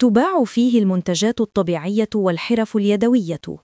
تباع فيه المنتجات الطبيعية والحرف اليدوية.